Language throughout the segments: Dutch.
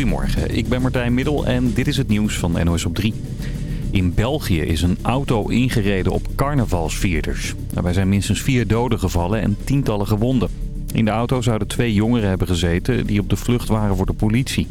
Goedemorgen, ik ben Martijn Middel en dit is het nieuws van NOS op 3. In België is een auto ingereden op carnavalsvierders. Daarbij zijn minstens vier doden gevallen en tientallen gewonden. In de auto zouden twee jongeren hebben gezeten die op de vlucht waren voor de politie.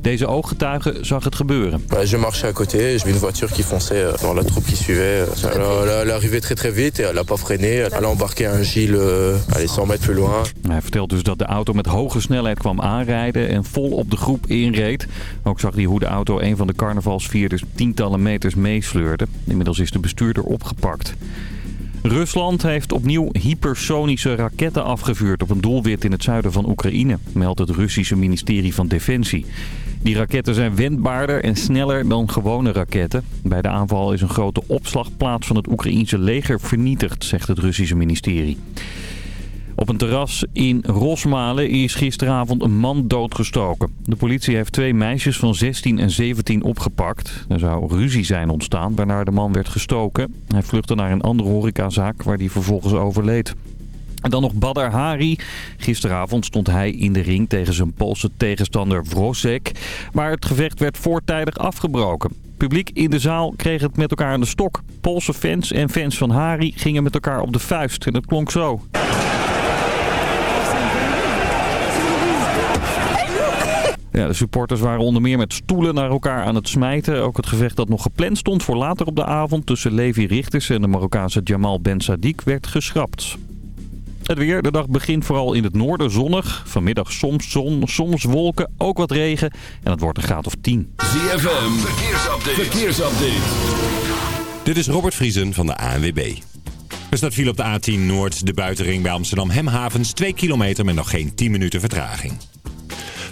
Deze ooggetuige zag het gebeuren. Je marchais à côté, je vis une voiture qui fonçait euh, dans la troupe qui suivait. Alors, elle arrivait très très vite et elle a pas freiné. Elle a embarqué un Gilles euh, allez, 100 meter plus loin. Hij vertelt dus dat de auto met hoge snelheid kwam aanrijden en vol op de groep inreed. Ook zag hij hoe de auto een van de carnavalsvierders tientallen meters meesleurde. Inmiddels is de bestuurder opgepakt. Rusland heeft opnieuw hypersonische raketten afgevuurd op een doelwit in het zuiden van Oekraïne, meldt het Russische ministerie van Defensie. Die raketten zijn wendbaarder en sneller dan gewone raketten. Bij de aanval is een grote opslagplaats van het Oekraïense leger vernietigd, zegt het Russische ministerie. Op een terras in Rosmalen is gisteravond een man doodgestoken. De politie heeft twee meisjes van 16 en 17 opgepakt. Er zou ruzie zijn ontstaan waarna de man werd gestoken. Hij vluchtte naar een andere horecazaak waar hij vervolgens overleed. En dan nog Badr Hari. Gisteravond stond hij in de ring tegen zijn Poolse tegenstander Wrosek. Maar het gevecht werd voortijdig afgebroken. Publiek in de zaal kreeg het met elkaar aan de stok. Poolse fans en fans van Hari gingen met elkaar op de vuist. En dat klonk zo. Ja, de supporters waren onder meer met stoelen naar elkaar aan het smijten. Ook het gevecht dat nog gepland stond voor later op de avond tussen Levi Richters en de Marokkaanse Jamal Ben Sadiq werd geschrapt. Het weer. De dag begint vooral in het noorden zonnig. Vanmiddag soms zon, soms wolken, ook wat regen. En het wordt een graad of 10. ZFM, verkeersupdate. verkeersupdate. Dit is Robert Vriesen van de ANWB. Er staat viel op de A10 Noord, de buitenring bij Amsterdam Hemhavens. 2 kilometer met nog geen 10 minuten vertraging.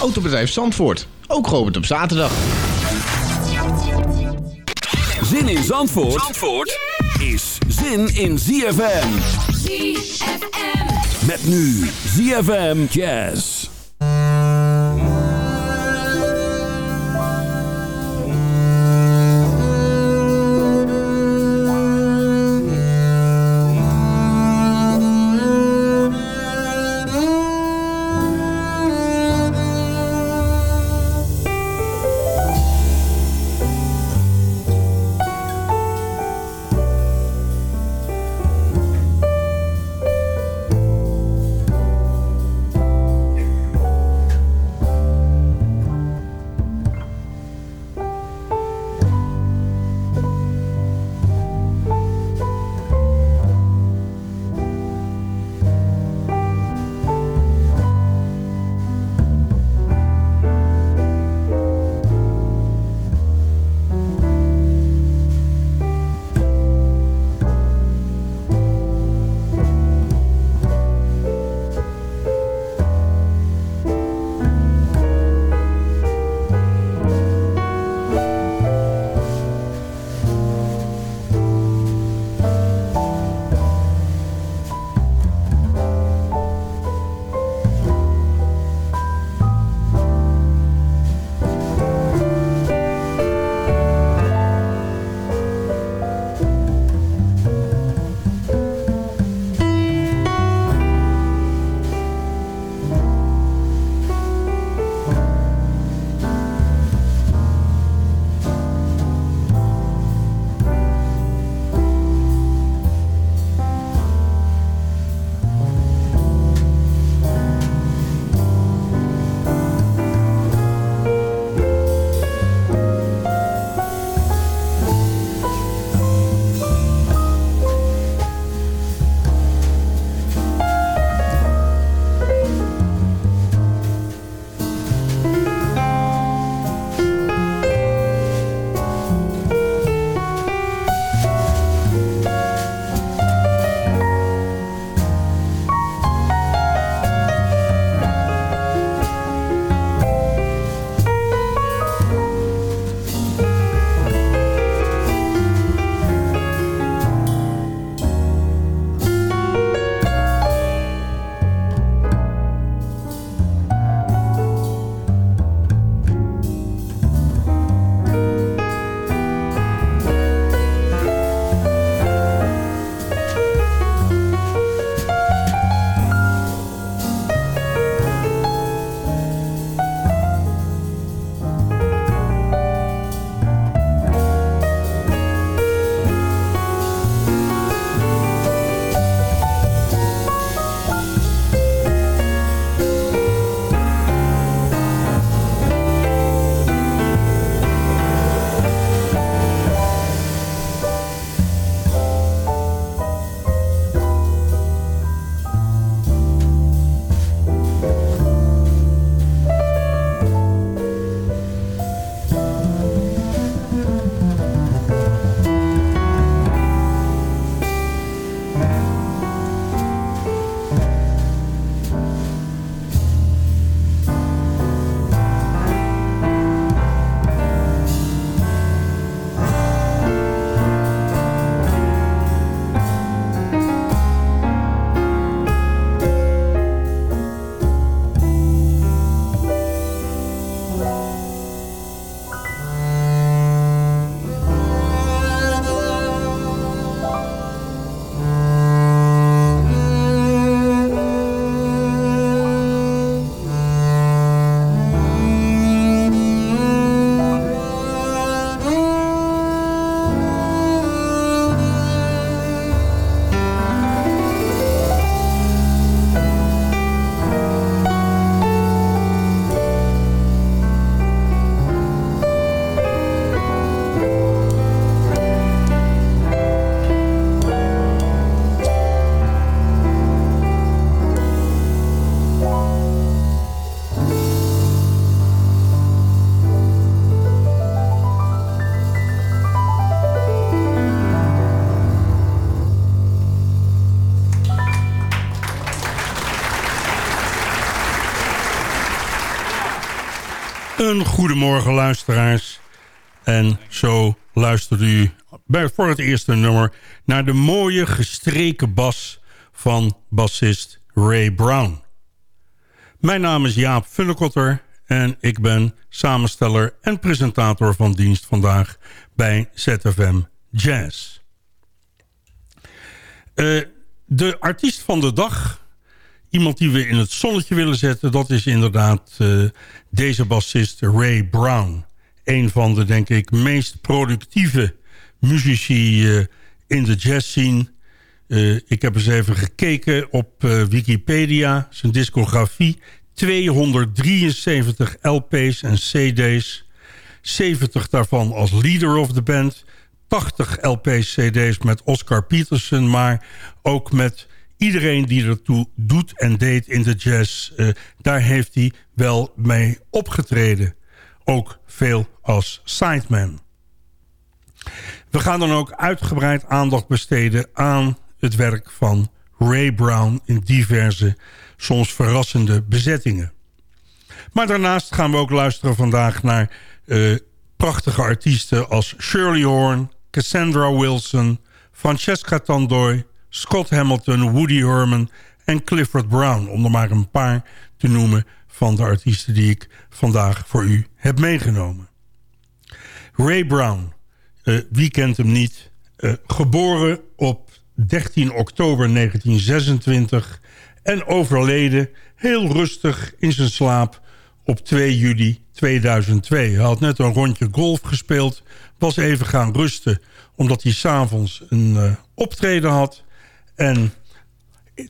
Autobedrijf Zandvoort, ook geopend op zaterdag. Zin in Zandvoort, Zandvoort is zin in ZFM. ZFM. Met nu ZFM Jazz. Een goedemorgen luisteraars. En zo luistert u bij, voor het eerste nummer... naar de mooie gestreken bas van bassist Ray Brown. Mijn naam is Jaap Funnekotter en ik ben samensteller en presentator van dienst vandaag bij ZFM Jazz. Uh, de artiest van de dag iemand die we in het zonnetje willen zetten... dat is inderdaad uh, deze bassist Ray Brown. Een van de, denk ik, meest productieve muzici uh, in de jazzscene. Uh, ik heb eens even gekeken op Wikipedia, zijn discografie. 273 LP's en CD's. 70 daarvan als leader of the band. 80 LP's, CD's met Oscar Peterson, maar ook met iedereen die ertoe doet en deed in de jazz... Uh, daar heeft hij wel mee opgetreden. Ook veel als sideman. We gaan dan ook uitgebreid aandacht besteden aan het werk van Ray Brown... in diverse, soms verrassende bezettingen. Maar daarnaast gaan we ook luisteren vandaag naar uh, prachtige artiesten... als Shirley Horn, Cassandra Wilson, Francesca Tandoy... Scott Hamilton, Woody Herman en Clifford Brown. Om er maar een paar te noemen van de artiesten die ik vandaag voor u heb meegenomen. Ray Brown, uh, wie kent hem niet? Uh, geboren op 13 oktober 1926 en overleden heel rustig in zijn slaap op 2 juli 2002. Hij had net een rondje golf gespeeld, was even gaan rusten... omdat hij s'avonds een uh, optreden had... En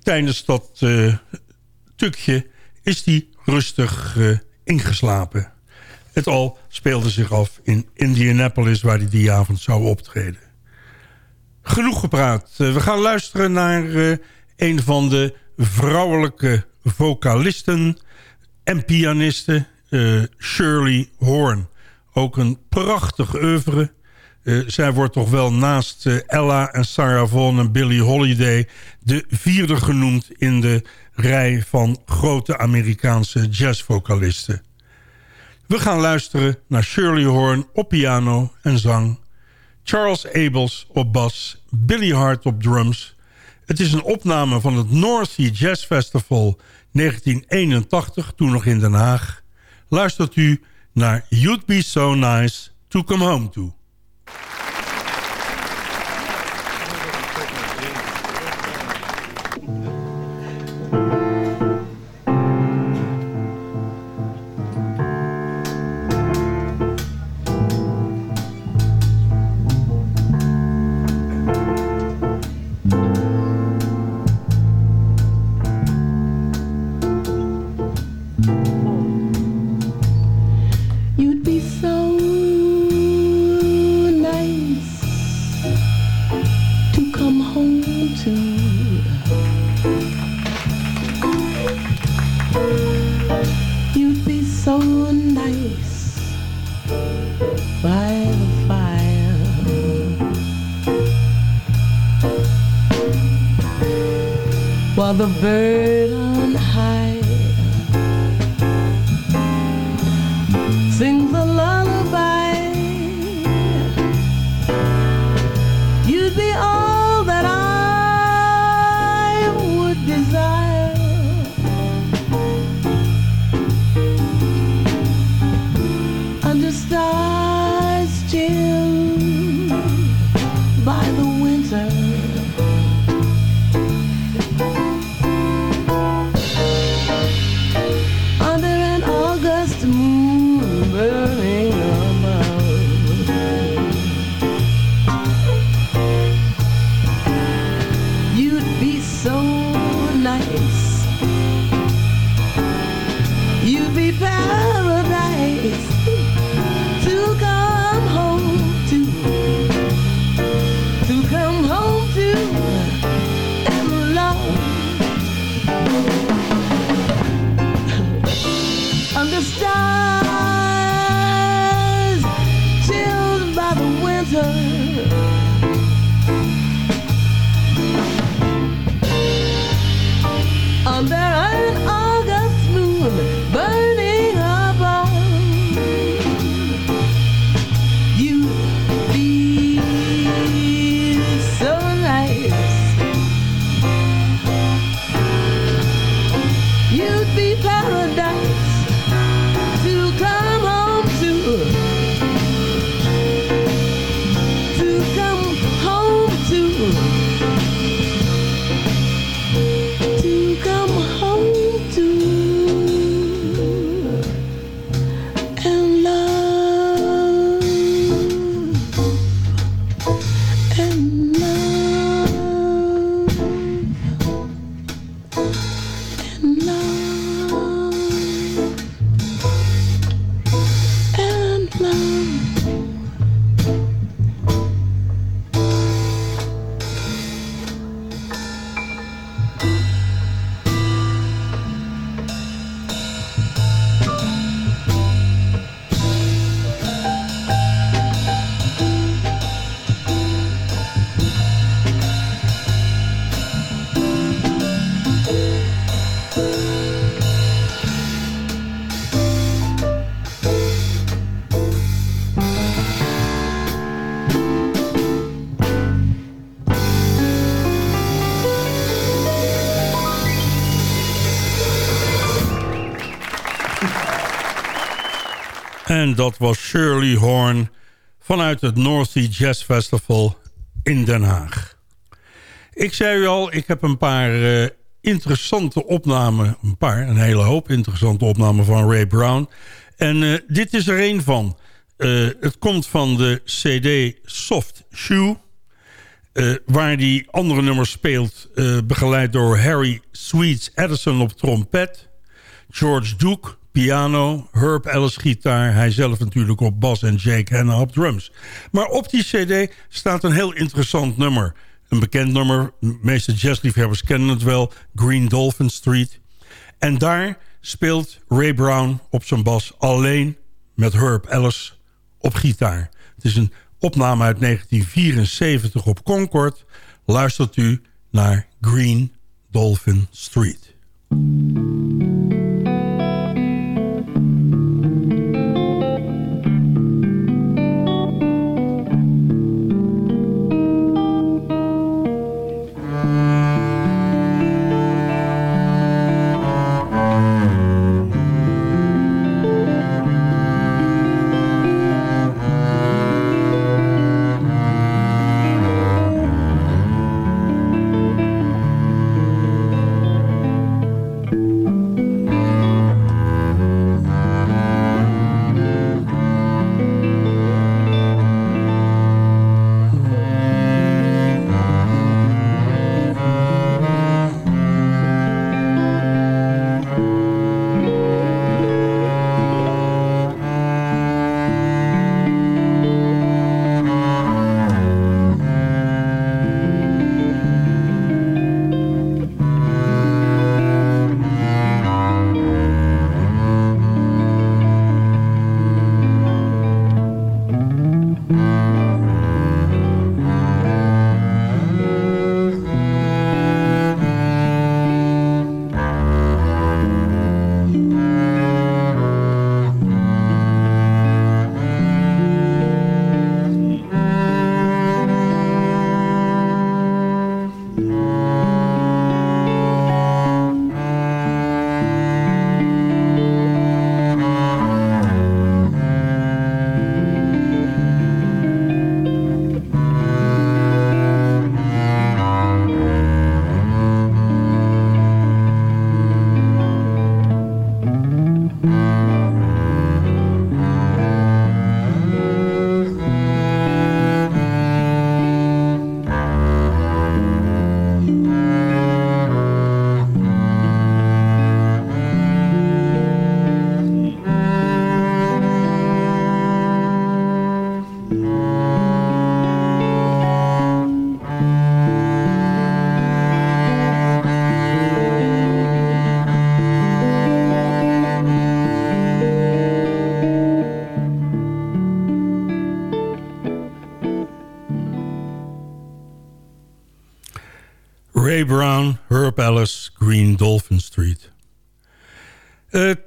tijdens dat uh, tukje is hij rustig uh, ingeslapen. Het al speelde zich af in Indianapolis... waar hij die avond zou optreden. Genoeg gepraat. Uh, we gaan luisteren naar een van de vrouwelijke vocalisten en pianisten... Shirley Horn. Ook een prachtig oeuvre. Uh, zij wordt toch wel naast uh, Ella en Sarah Vaughan en Billie Holiday... de vierde genoemd in de rij van grote Amerikaanse jazzvocalisten. We gaan luisteren naar Shirley Horn op piano en zang... Charles Abels op bas, Billy Hart op drums. Het is een opname van het North Sea Jazz Festival 1981, toen nog in Den Haag. Luistert u naar You'd Be So Nice To Come Home To. Sings a En dat was Shirley Horn vanuit het North Sea Jazz Festival in Den Haag. Ik zei u al, ik heb een paar uh, interessante opnamen... een paar, een hele hoop interessante opnamen van Ray Brown. En uh, dit is er een van. Uh, het komt van de CD Soft Shoe... waar die andere nummers speelt... begeleid door Harry Sweets Edison op trompet... George Duke piano, Herb Ellis gitaar... hij zelf natuurlijk op bas en Jake Hanna op drums. Maar op die cd staat een heel interessant nummer. Een bekend nummer, de meeste jazzliefhebbers kennen het wel... Green Dolphin Street. En daar speelt Ray Brown op zijn bas alleen met Herb Ellis op gitaar. Het is een opname uit 1974 op Concord. Luistert u naar Green Dolphin Street.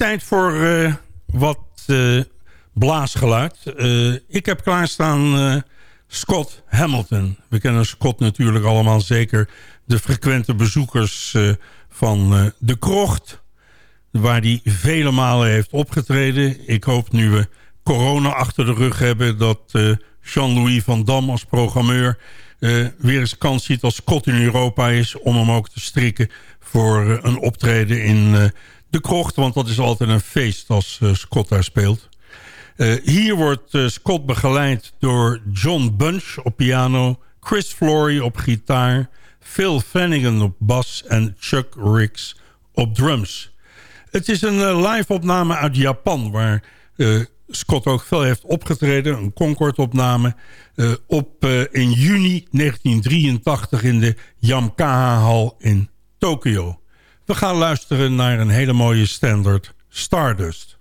Tijd voor uh, wat uh, blaasgeluid. ik heb klaarstaan Scott Hamilton. We kennen Scott natuurlijk allemaal zeker. De frequente bezoekers van De Krocht. Waar hij vele malen heeft opgetreden. Ik hoop nu we corona achter de rug hebben... dat Jean-Louis van Dam als programmeur weer eens kans ziet als Scott in Europa is... om hem ook te strikken voor een optreden in de krocht. Want dat is altijd een feest als Scott daar speelt. hier wordt Scott begeleid door John Bunch op piano... Chris Flory op gitaar... Phil Flanagan op bas en Chuck Ricks op drums. Het is een live opname uit Japan... waar Scott ook veel heeft opgetreden. Een Concord-opname. Uh, op uh, in juni 1983 in de Yamkaha-hal in Tokio. We gaan luisteren naar een hele mooie standard, Stardust.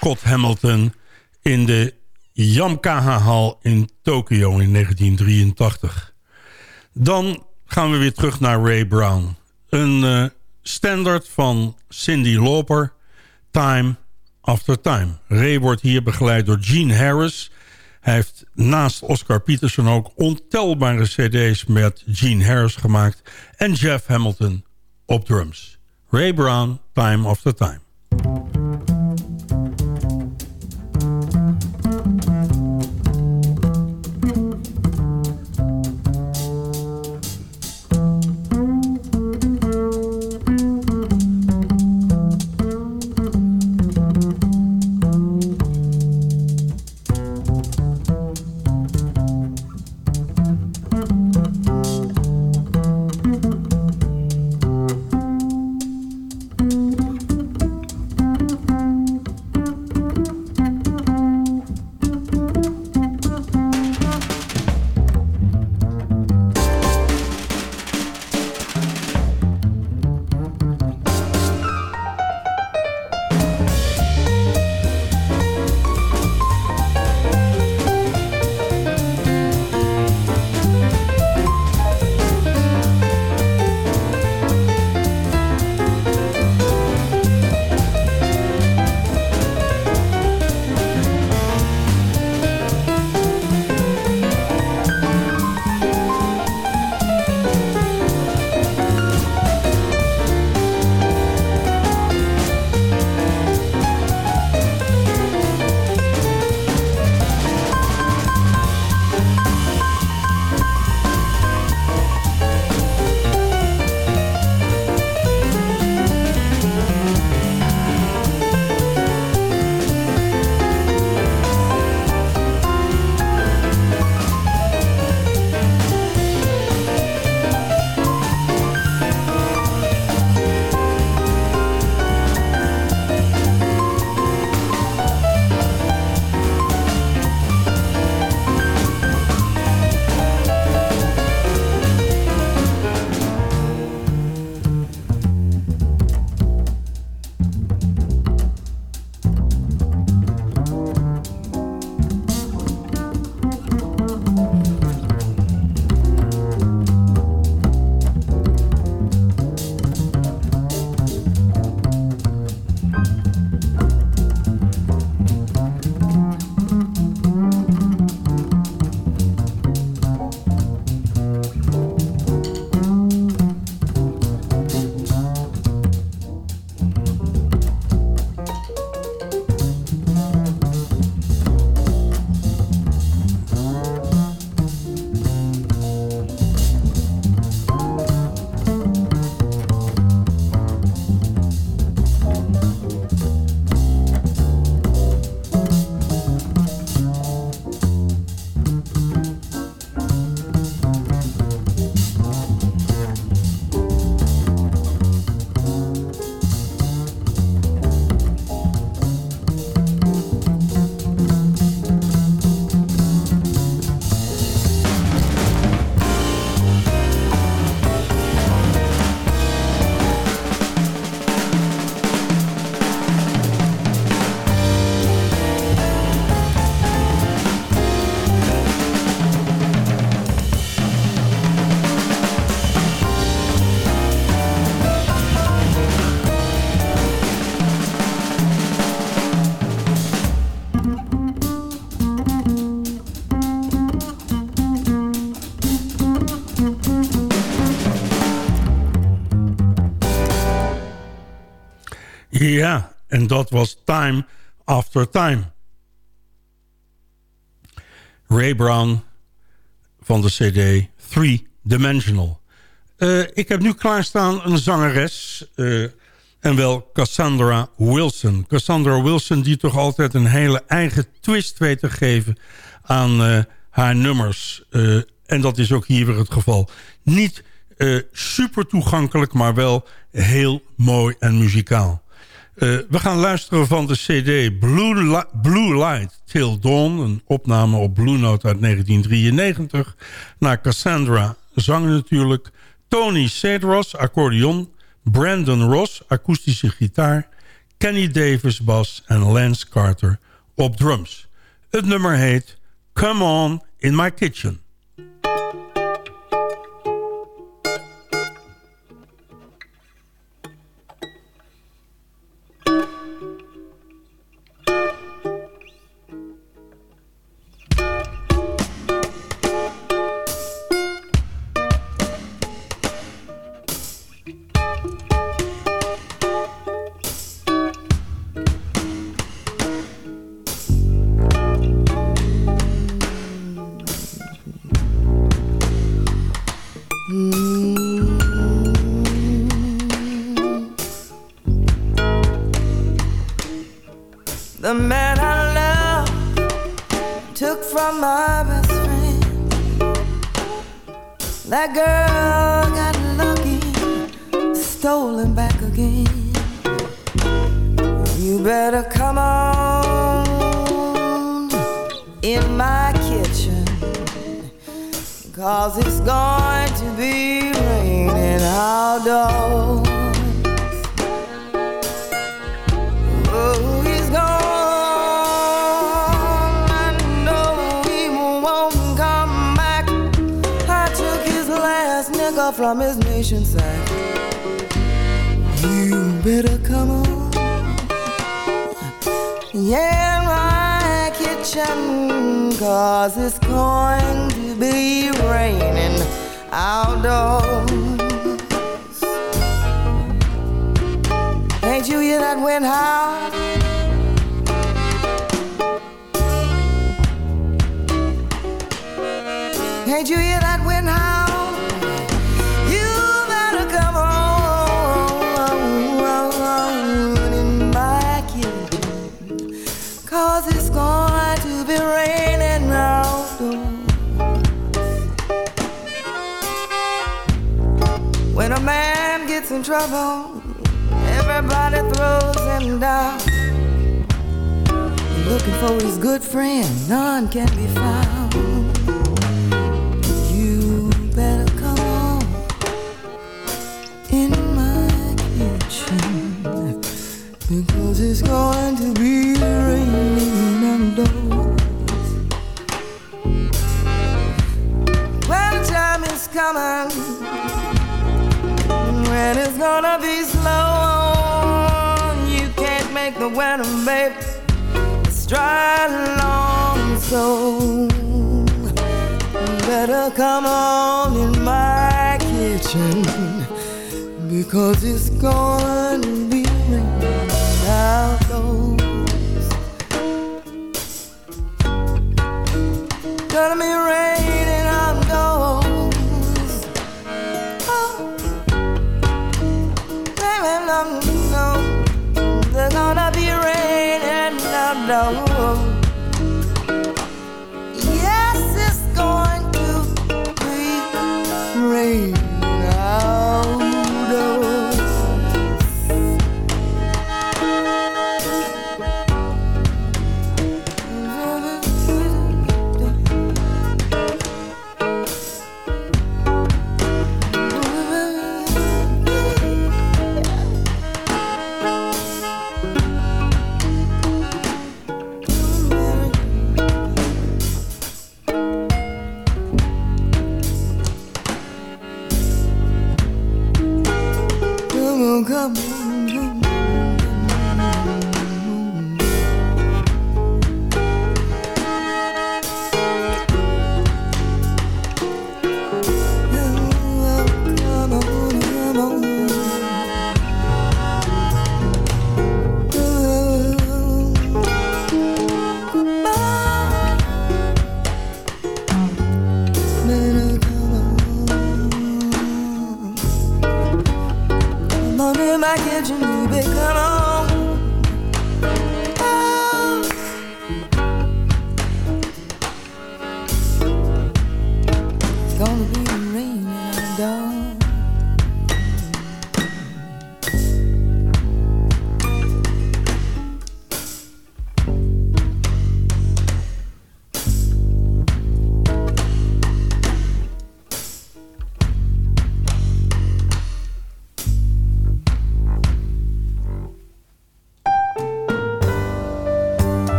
Scott Hamilton in de Yamkaha-hal in Tokio in 1983. Dan gaan we weer terug naar Ray Brown. Een uh, standaard van Cindy Lauper, Time After Time. Ray wordt hier begeleid door Gene Harris. Hij heeft naast Oscar Peterson ook ontelbare cd's met Gene Harris gemaakt... en Jeff Hamilton op drums. Ray Brown, Time After Time. Ja, en dat was Time After Time. Ray Brown van de cd Three Dimensional. Uh, ik heb nu klaarstaan een zangeres... Uh, en wel Cassandra Wilson. Cassandra Wilson die toch altijd een hele eigen twist weet te geven... aan uh, haar nummers. en dat is ook hier weer het geval. Niet super toegankelijk, maar wel heel mooi en muzikaal. Uh, we gaan luisteren van de cd Blue, Blue Light Till Dawn. Een opname op Blue Note uit 1993. Naar Cassandra, zang natuurlijk. Tony Cedros, accordeon. Brandon Ross, akoestische gitaar. Kenny Davis, bas. En Lance Carter op drums. Het nummer heet Come On In My Kitchen. The man I love took from my best friend. That girl got lucky, stolen back again. You better come on in my kitchen, cause it's going to be raining outdoors. from his nation side. You better come on. Yeah, my kitchen, cause it's going to be raining outdoors. Ain't you hear that wind howl? Trouble, everybody throws him down. Looking for his good friend, none can be found. You better come home in my kitchen. Cause it's going to be raining indoors. When time is coming, when it's gonna be slow, you can't make the weather, babe. Stride along, so better come on in my kitchen because it's to be outdoors. Gonna be raining know.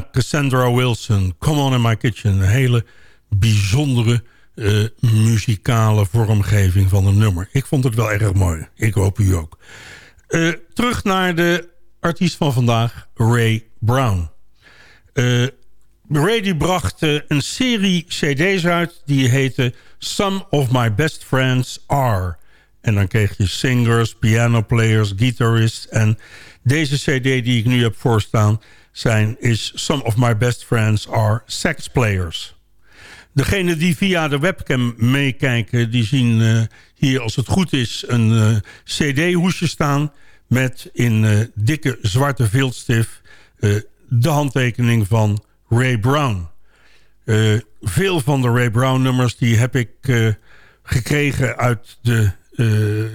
Cassandra Wilson, Come On In My Kitchen. Een hele bijzondere eh, muzikale vormgeving van een nummer. Ik vond het wel erg mooi. Ik hoop u ook. Eh, terug naar de artiest van vandaag, Ray Brown. Eh, Ray die bracht een serie cd's uit... die heette Some of My Best Friends Are... En dan kreeg je singers, piano players, guitarists. En deze cd die ik nu heb voorstaan zijn, is Some of My Best Friends Are Sax Players. Degenen die via de webcam meekijken... die zien eh, hier, als het goed is, een eh, cd-hoesje staan... met in eh, dikke zwarte viltstift de handtekening van Ray Brown. Veel van de Ray Brown nummers die heb ik gekregen uit de eh,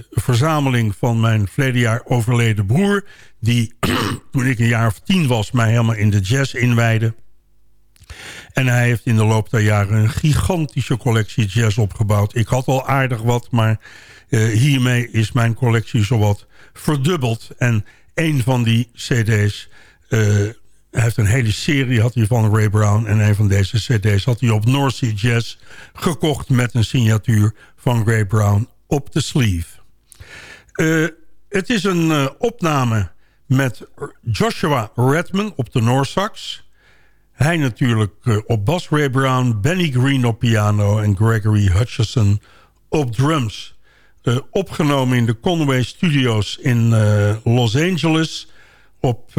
verzameling van mijn verleden jaar overleden broer... die toen ik een jaar of tien was mij helemaal in de jazz inwijde. En hij heeft in de loop der jaren een gigantische collectie jazz opgebouwd. Ik had al aardig wat, maar eh, hiermee is mijn collectie zowat verdubbeld. En een van die cd's... eh, hij heeft een hele serie had hij van Ray Brown. En een van deze cd's had hij op North Sea Jazz gekocht... met een signatuur van Ray Brown op de sleeve. Eh, het is een eh, opname met Joshua Redman op de Noorsax. Hij natuurlijk eh, op bas Ray Brown, Benny Green op piano... en Gregory Hutchison op drums. Opgenomen in de Conway Studios in Los Angeles... op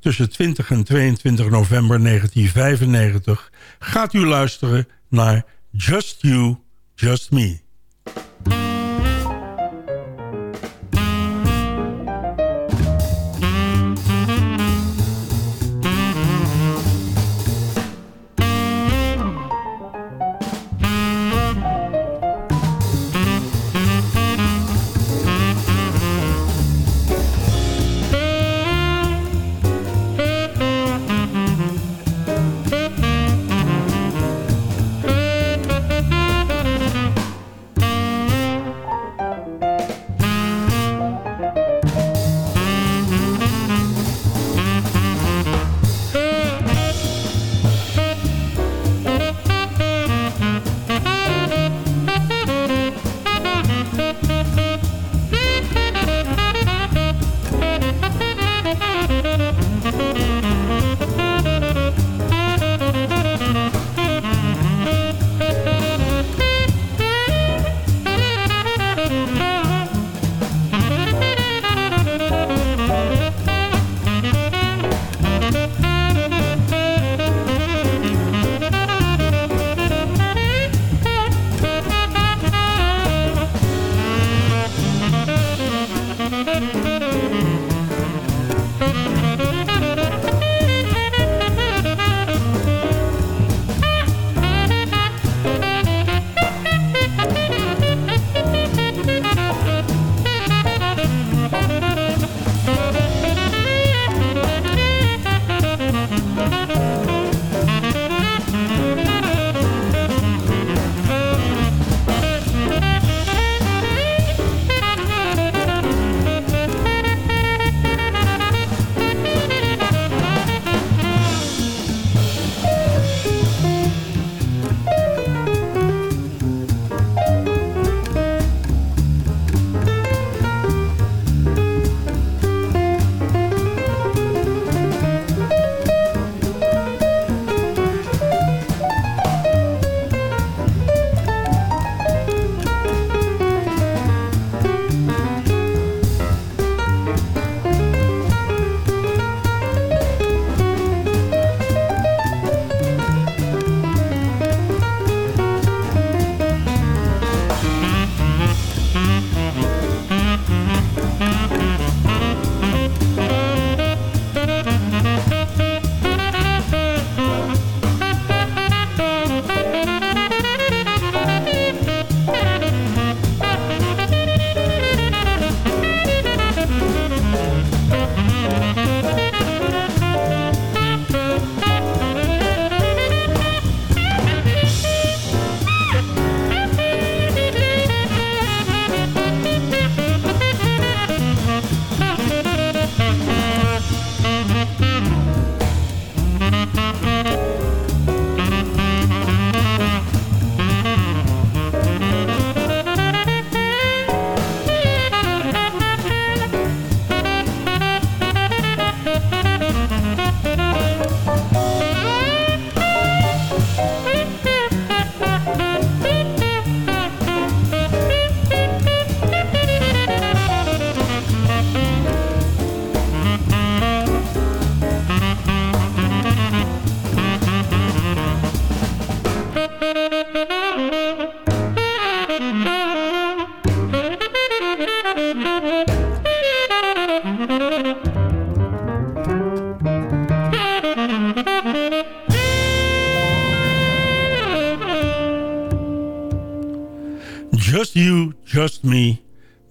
tussen 20 en 22 november 1995... gaat u luisteren naar Just You, Just Me.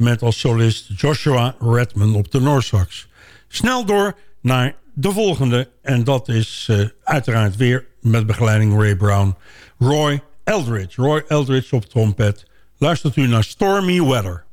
Met als solist Joshua Redman op de Noorsax. Snel door naar de volgende. En dat is uh, uiteraard weer met begeleiding Ray Brown. Roy Eldridge. Roy Eldridge op trompet. Luistert u naar Stormy Weather.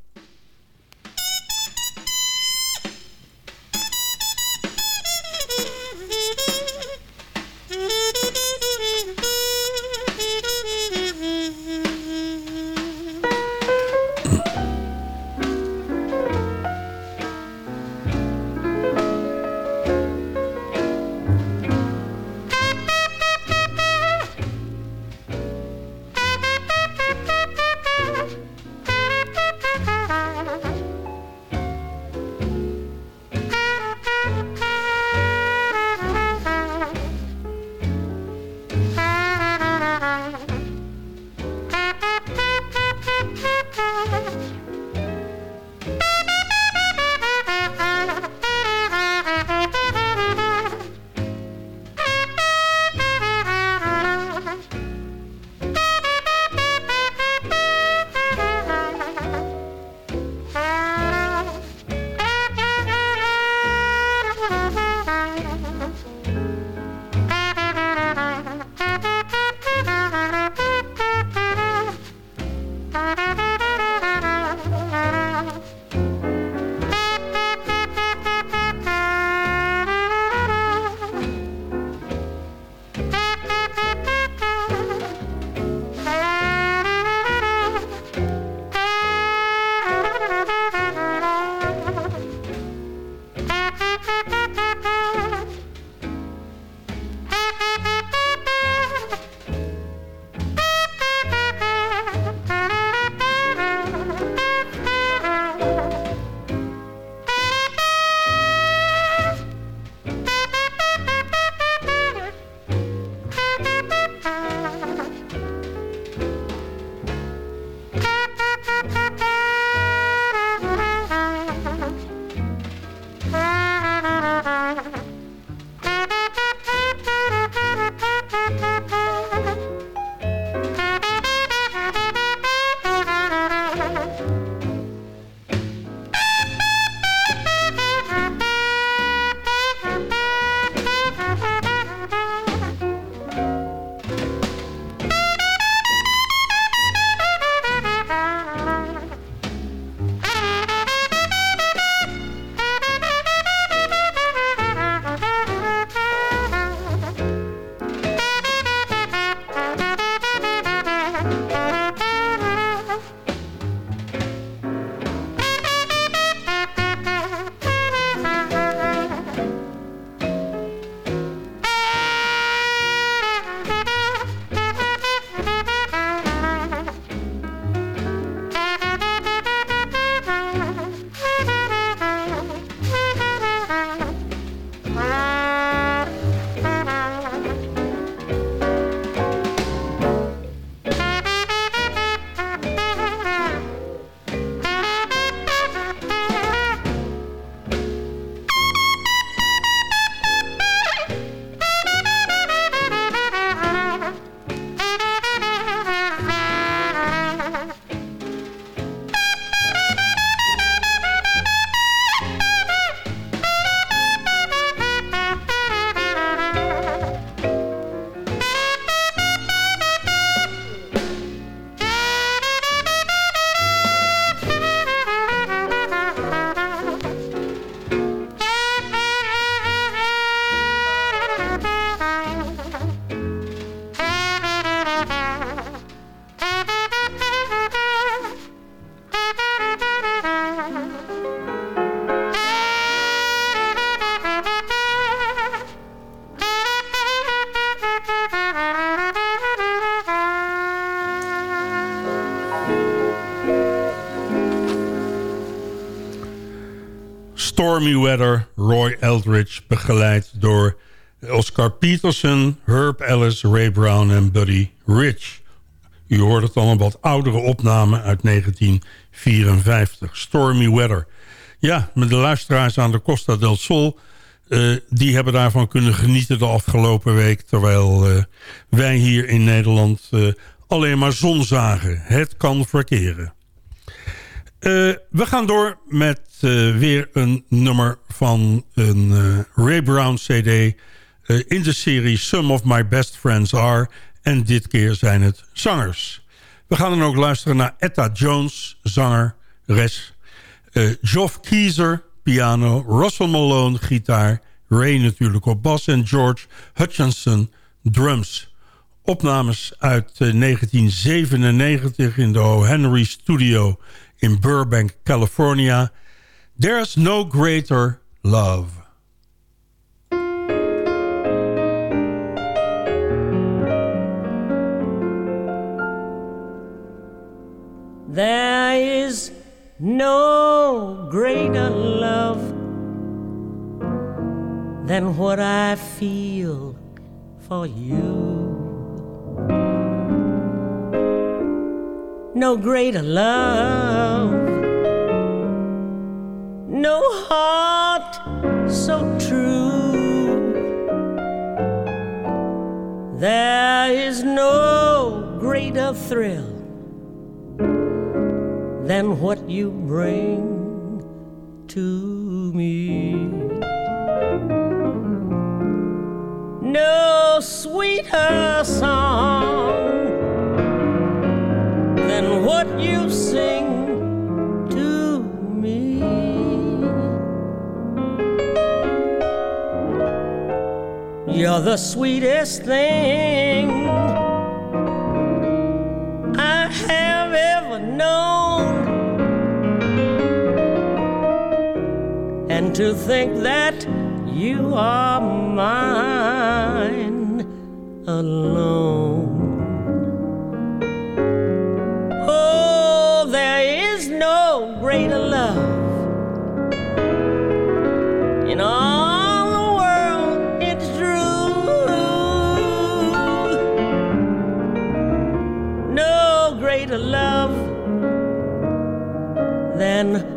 Stormy Weather, Roy Eldridge, begeleid door Oscar Peterson, Herb Ellis, Ray Brown en Buddy Rich. U hoort het al een wat oudere opname uit 1954, Stormy Weather. Ja, met de luisteraars aan de Costa del Sol... Uh, die hebben daarvan kunnen genieten de afgelopen week... terwijl uh, wij hier in Nederland uh, alleen maar zon zagen. Het kan verkeren. Eh, we gaan door met eh, weer een nummer van een eh, Ray Brown CD... in de serie Some of My Best Friends Are. En dit keer zijn het zangers. We gaan dan ook luisteren naar Etta Jones, zangeres. Geoff Keezer, piano. Russell Malone, gitaar. Ray natuurlijk op bas. En George Hutchinson, drums. Opnames uit 1997 in de O. Henry Studio in Burbank, California. There's no greater love. There is no greater love than what I feel for you. No greater love, no heart so true. There is no greater thrill than what you bring to me. No sweeter song than what you sing to me. You're the sweetest thing I have ever known. And to think that you are mine alone. No greater love in all the world, it's true. No greater love than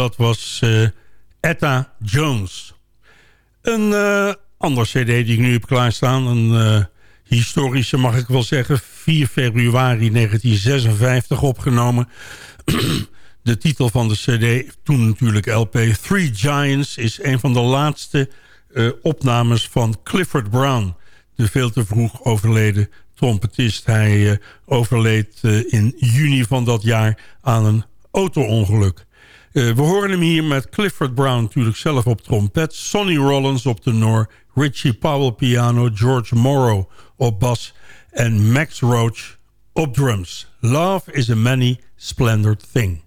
dat was eh, Etta Jones. Een eh ander cd die ik nu heb klaarstaan. Een, eh, historische, mag ik wel zeggen, 4 februari 1956 opgenomen. de titel van de cd, toen natuurlijk LP, Three Giants... is een van de laatste uh, opnames van Clifford Brown... de veel te vroeg overleden trompetist. Hij uh, overleed uh, in juni van dat jaar aan een auto-ongeluk. We horen hem hier met Clifford Brown natuurlijk zelf op trompet... Sonny Rollins op de Noor, Richie Powell piano... George Morrow op bas en Max Roach op drums. Love is a many splendid thing.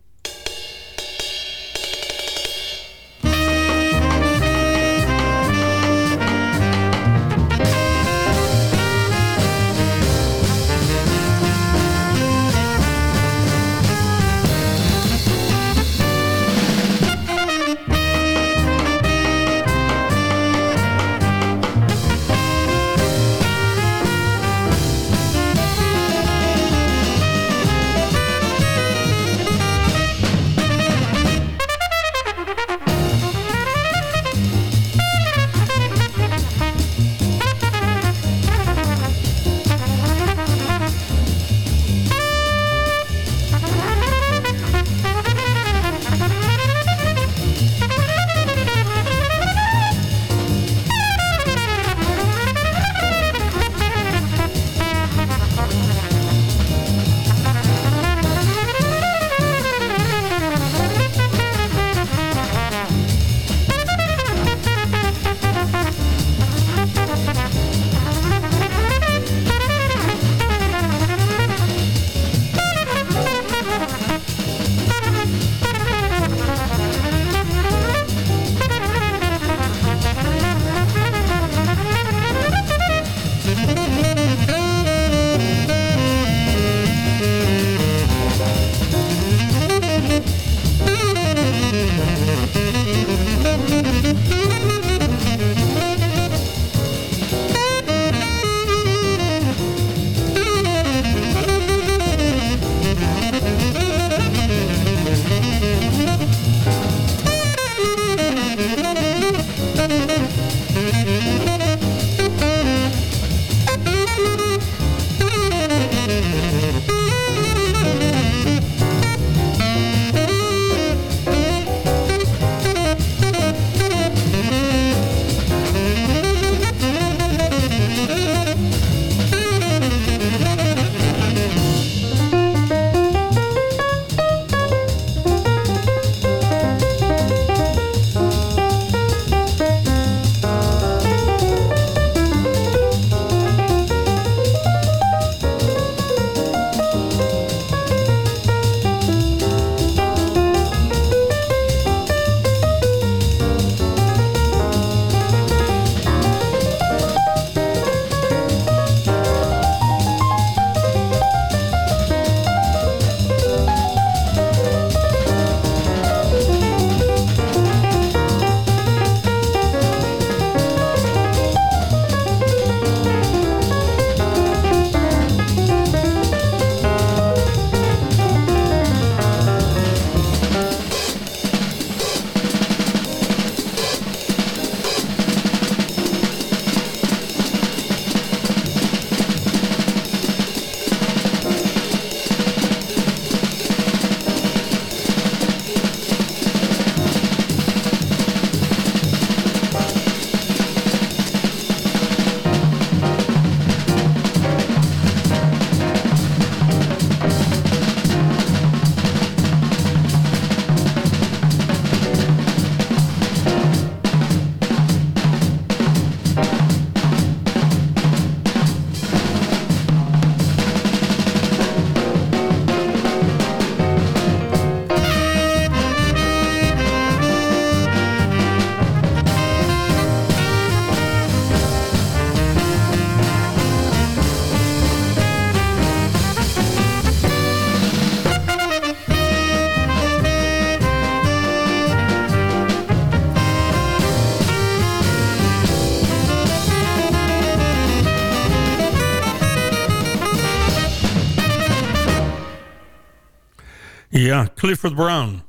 Clifford Brown.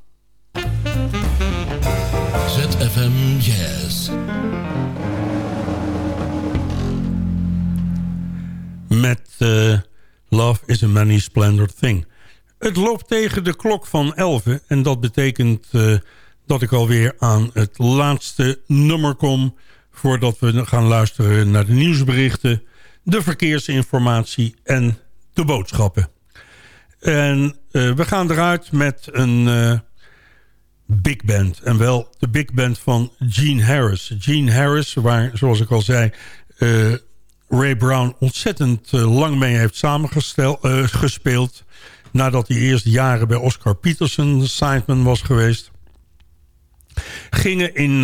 ZFM Jazz. Many Splendor Thing. Het loopt tegen de klok van 11 en dat betekent uh, dat ik alweer aan het laatste nummer kom... voordat we gaan luisteren naar de nieuwsberichten, de verkeersinformatie en de boodschappen. En uh, we gaan eruit met een uh, big band. En wel de big band van Gene Harris. Gene Harris, waar, zoals ik al zei... Uh, Ray Brown ontzettend lang mee heeft samengespeeld... nadat hij eerst jaren bij Oscar Peterson sideman was geweest... gingen in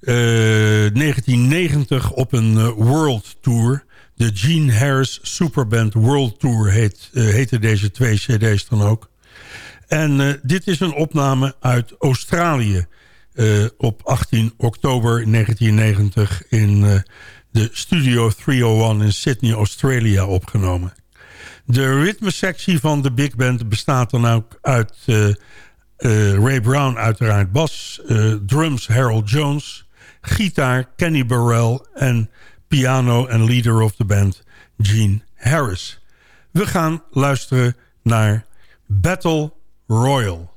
1990 op een world tour de Gene Harris Superband World Tour heet, uh, heette deze twee cd's dan ook. En uh, dit is een opname uit Australië. Uh, op 18 oktober 1990 in de Studio 301 in Sydney, Australia opgenomen. De ritmesectie van de big band bestaat dan ook uit Ray Brown uiteraard bas, drums Harold Jones, gitaar Kenny Burrell en piano en leader of the band Gene Harris. We gaan luisteren naar Battle Royal.